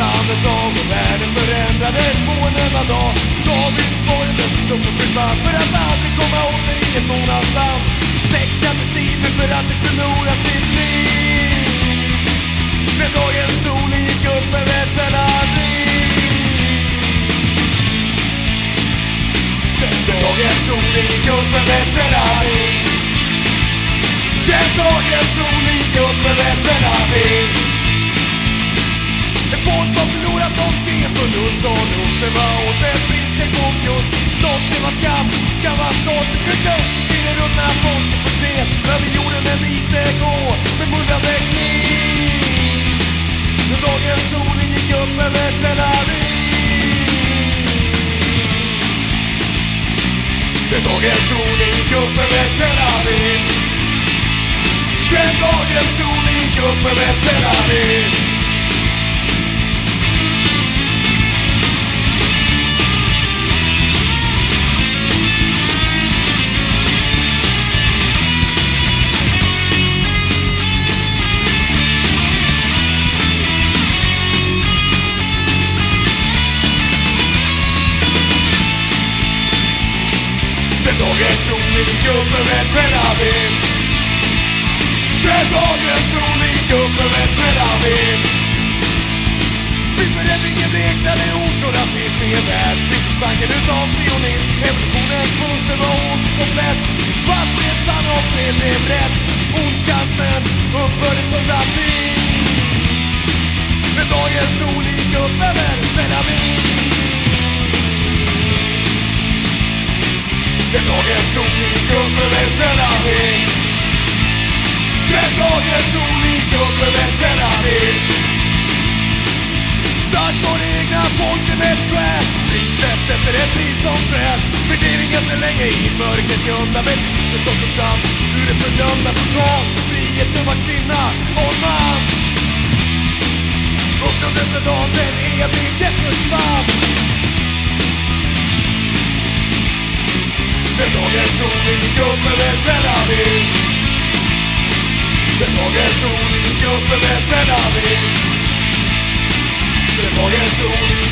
dag och världen förändrades på en enda dag. David Borg löstes upp och försvann för att aldrig komma åter i ett månadsland Sex skattestimer för att det förlorar sitt liv. När dagens sol gick upp över Tel Aviv När dagens sol gick upp över skam var stolthet för glömt Tiden runt får se Över jorden en lite gå med mullrande kniv När dagens sol gick upp över Tel Aviv Den dagen solen gick upp över Tel Aviv Den dagen solen gick upp över Tel Aviv. Den dagen solen gick upp över Tel Aviv. Den dagen solen gick upp över Tel Aviv. Vid förändringen bleknade ord så rasismen värld. Frihetstanken utav sionism Evolutionens pussel var återkomplett Fast med sann och fred blev Gubben gick upp över Tel Aviv Den dagen solen gick upp över Tel Aviv Starkt var det egna folket med ett skär Frisläppt efter ett liv som träd Värderingar så länge i mörkret gömda Väldismen som kom fram ur det fördömda Total friheten var kvinna och man Upprördes den dagen den evighet försvann dagen solen gick upp över Tel Aviv Den dagen solen gick upp över Tel Aviv Den dagen solen gick upp